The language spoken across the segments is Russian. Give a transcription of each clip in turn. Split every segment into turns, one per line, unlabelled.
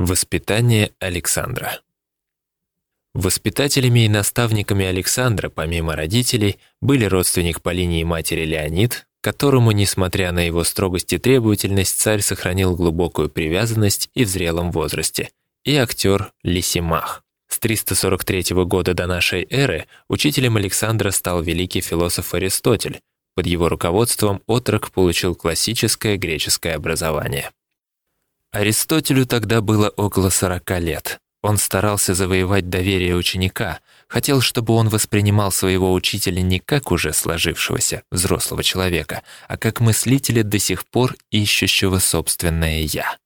Воспитание Александра Воспитателями и наставниками Александра, помимо родителей, были родственник по линии матери Леонид, которому, несмотря на его строгость и требовательность, царь сохранил глубокую привязанность и в зрелом возрасте, и актер Лисимах. С 343 года до нашей эры учителем Александра стал великий философ Аристотель. Под его руководством отрок получил классическое греческое образование. Аристотелю тогда было около 40 лет. Он старался завоевать доверие ученика, хотел, чтобы он воспринимал своего учителя не как уже сложившегося взрослого человека, а как мыслителя до сих пор ищущего собственное «я».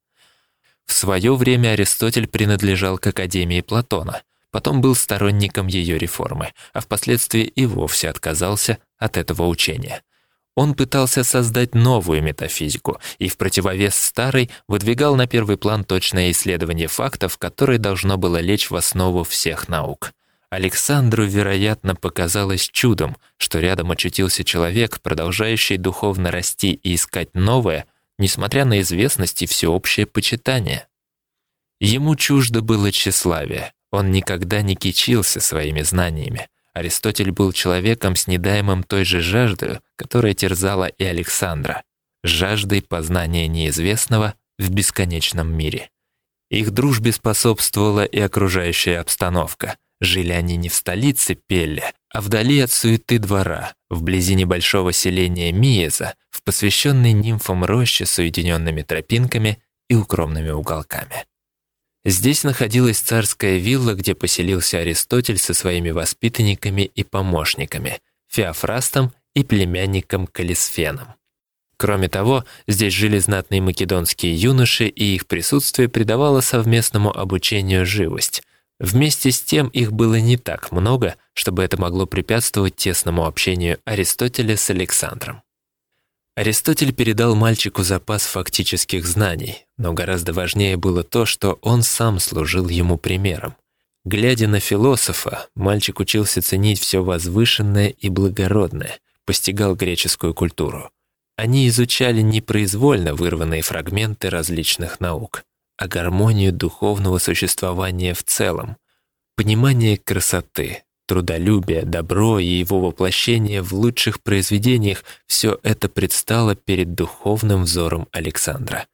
В свое время Аристотель принадлежал к Академии Платона, потом был сторонником ее реформы, а впоследствии и вовсе отказался от этого учения – он пытался создать новую метафизику и в противовес старой выдвигал на первый план точное исследование фактов, которое должно было лечь в основу всех наук. Александру, вероятно, показалось чудом, что рядом очутился человек, продолжающий духовно расти и искать новое, несмотря на известность и всеобщее почитание. Ему чуждо было тщеславие, он никогда не кичился своими знаниями. Аристотель был человеком с недаемым той же жаждой, которая терзала и Александра, жаждой познания неизвестного в бесконечном мире. Их дружбе способствовала и окружающая обстановка. Жили они не в столице Пелле, а вдали от суеты двора, вблизи небольшого селения Миеза, в посвященной нимфам роще с уединенными тропинками и укромными уголками. Здесь находилась царская вилла, где поселился Аристотель со своими воспитанниками и помощниками, Феофрастом и племянником Калисфеном. Кроме того, здесь жили знатные македонские юноши, и их присутствие придавало совместному обучению живость. Вместе с тем их было не так много, чтобы это могло препятствовать тесному общению Аристотеля с Александром. Аристотель передал мальчику запас фактических знаний, но гораздо важнее было то, что он сам служил ему примером. Глядя на философа, мальчик учился ценить все возвышенное и благородное, постигал греческую культуру. Они изучали не произвольно вырванные фрагменты различных наук, а гармонию духовного существования в целом, понимание красоты, трудолюбие, добро и его воплощение в лучших произведениях – все это предстало перед духовным взором Александра.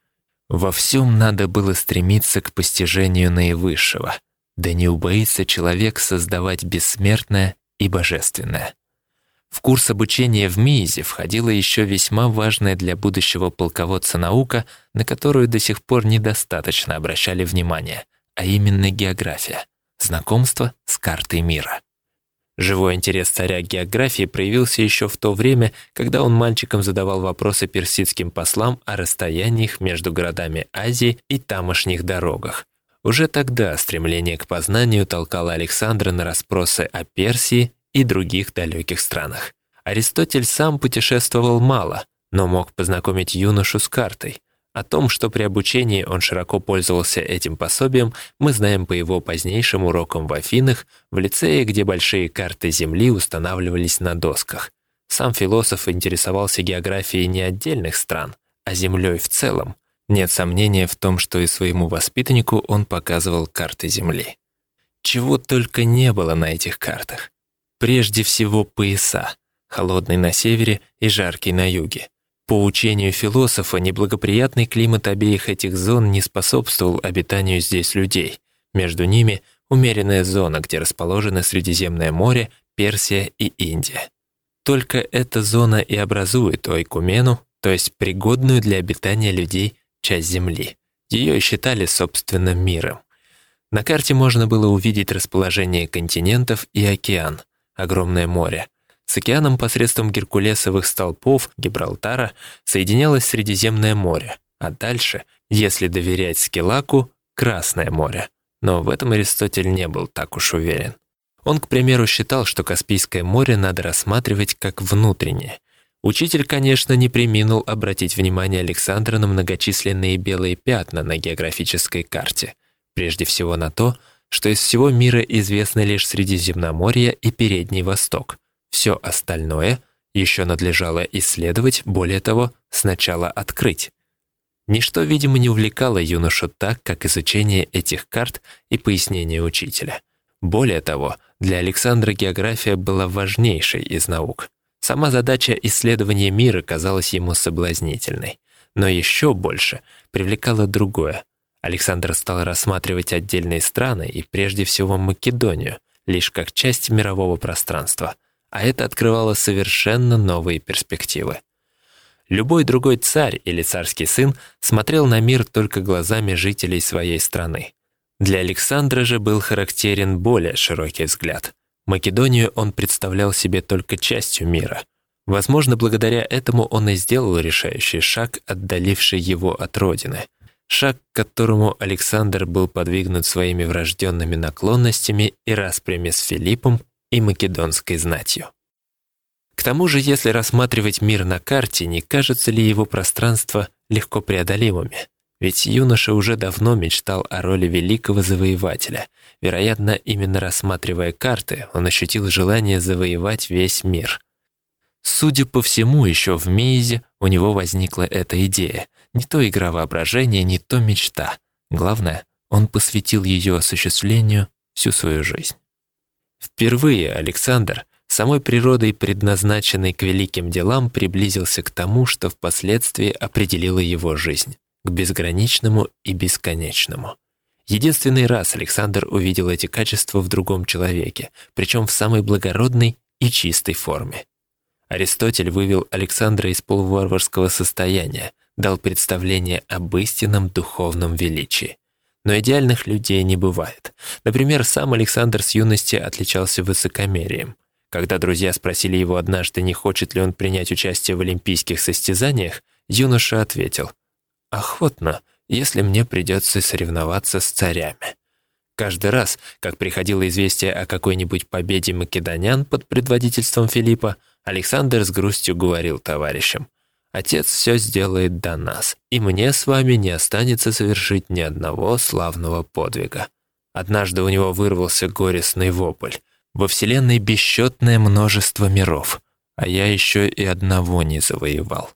Во всем надо было стремиться к постижению наивысшего, да не убоится человек создавать бессмертное и божественное. В курс обучения в МИИЗе входила еще весьма важная для будущего полководца наука, на которую до сих пор недостаточно обращали внимание, а именно география, знакомство с картой мира. Живой интерес царя к географии проявился еще в то время, когда он мальчиком задавал вопросы персидским послам о расстояниях между городами Азии и тамошних дорогах. Уже тогда стремление к познанию толкало Александра на расспросы о Персии и других далеких странах. Аристотель сам путешествовал мало, но мог познакомить юношу с картой. О том, что при обучении он широко пользовался этим пособием, мы знаем по его позднейшим урокам в Афинах, в лицее, где большие карты Земли устанавливались на досках. Сам философ интересовался географией не отдельных стран, а Землей в целом. Нет сомнения в том, что и своему воспитаннику он показывал карты Земли. Чего только не было на этих картах. Прежде всего пояса, холодный на севере и жаркий на юге. По учению философа, неблагоприятный климат обеих этих зон не способствовал обитанию здесь людей. Между ними умеренная зона, где расположены Средиземное море, Персия и Индия. Только эта зона и образует Ойкумену, то есть пригодную для обитания людей часть Земли. Ее считали собственным миром. На карте можно было увидеть расположение континентов и океан, огромное море, с океаном посредством геркулесовых столпов Гибралтара соединялось Средиземное море, а дальше, если доверять Скилаку, Красное море. Но в этом Аристотель не был так уж уверен. Он, к примеру, считал, что Каспийское море надо рассматривать как внутреннее. Учитель, конечно, не приминул обратить внимание Александра на многочисленные белые пятна на географической карте. Прежде всего на то, что из всего мира известно лишь Средиземноморье и Передний Восток – все остальное еще надлежало исследовать, более того, сначала открыть. Ничто, видимо, не увлекало юношу так, как изучение этих карт и пояснение учителя. Более того, для Александра география была важнейшей из наук. Сама задача исследования мира казалась ему соблазнительной. Но еще больше привлекало другое. Александр стал рассматривать отдельные страны и прежде всего Македонию лишь как часть мирового пространства, а это открывало совершенно новые перспективы. Любой другой царь или царский сын смотрел на мир только глазами жителей своей страны. Для Александра же был характерен более широкий взгляд. Македонию он представлял себе только частью мира. Возможно, благодаря этому он и сделал решающий шаг, отдаливший его от родины. Шаг, к которому Александр был подвигнут своими врожденными наклонностями и распрями с Филиппом и македонской знатью. К тому же, если рассматривать мир на карте, не кажется ли его пространство легко преодолимыми? Ведь юноша уже давно мечтал о роли великого завоевателя. Вероятно, именно рассматривая карты, он ощутил желание завоевать весь мир. Судя по всему, еще в Мейзе у него возникла эта идея. Не то игра воображения, не то мечта. Главное, он посвятил ее осуществлению всю свою жизнь. Впервые Александр, самой природой предназначенный к великим делам, приблизился к тому, что впоследствии определило его жизнь к безграничному и бесконечному. Единственный раз Александр увидел эти качества в другом человеке, причем в самой благородной и чистой форме. Аристотель вывел Александра из полуварварского состояния, дал представление об истинном духовном величии. Но идеальных людей не бывает. Например, сам Александр с юности отличался высокомерием. Когда друзья спросили его однажды, не хочет ли он принять участие в олимпийских состязаниях, юноша ответил Охотно, если мне придется соревноваться с царями. Каждый раз, как приходило известие о какой-нибудь победе македонян под предводительством Филиппа, Александр с грустью говорил товарищам, «Отец все сделает до нас, и мне с вами не останется совершить ни одного славного подвига». Однажды у него вырвался горестный вопль. «Во Вселенной бесчетное множество миров, а я еще и одного не завоевал».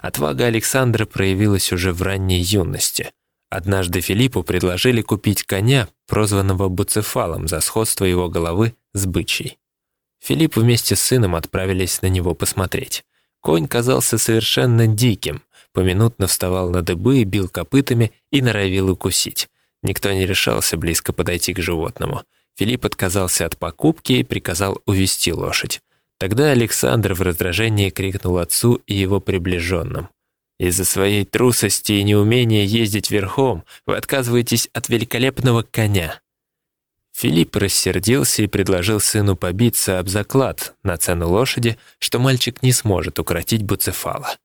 Отвага Александра проявилась уже в ранней юности. Однажды Филиппу предложили купить коня, прозванного Буцефалом за сходство его головы с бычьей. Филипп вместе с сыном отправились на него посмотреть. Конь казался совершенно диким, поминутно вставал на дыбы, бил копытами и норовил укусить. Никто не решался близко подойти к животному. Филипп отказался от покупки и приказал увести лошадь. Тогда Александр в раздражении крикнул отцу и его приближенным. «Из-за своей трусости и неумения ездить верхом вы отказываетесь от великолепного коня». Филипп рассердился и предложил сыну побиться об заклад на цену лошади, что мальчик не сможет укротить Буцефала.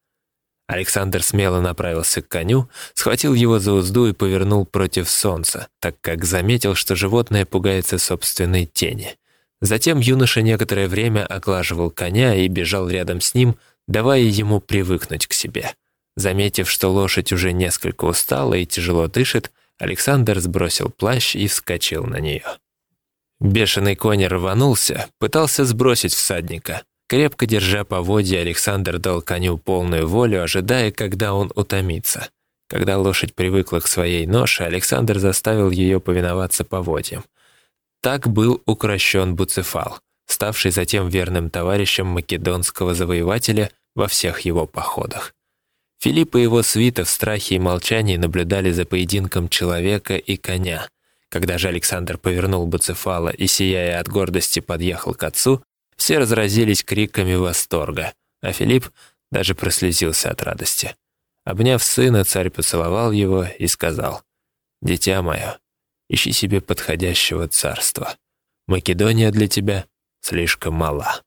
Александр смело направился к коню, схватил его за узду и повернул против солнца, так как заметил, что животное пугается собственной тени. Затем юноша некоторое время оглаживал коня и бежал рядом с ним, давая ему привыкнуть к себе. Заметив, что лошадь уже несколько устала и тяжело дышит, Александр сбросил плащ и вскочил на нее. Бешеный конь рванулся, пытался сбросить всадника. Крепко держа поводья, Александр дал коню полную волю, ожидая, когда он утомится. Когда лошадь привыкла к своей ноше, Александр заставил ее повиноваться поводьям. Так был укращен Буцефал, ставший затем верным товарищем македонского завоевателя во всех его походах. Филипп и его свита в страхе и молчании наблюдали за поединком человека и коня. Когда же Александр повернул Буцефала и, сияя от гордости, подъехал к отцу, все разразились криками восторга, а Филипп даже прослезился от радости. Обняв сына, царь поцеловал его и сказал, «Дитя мое, Ищи себе подходящего царства. Македония для тебя слишком мала.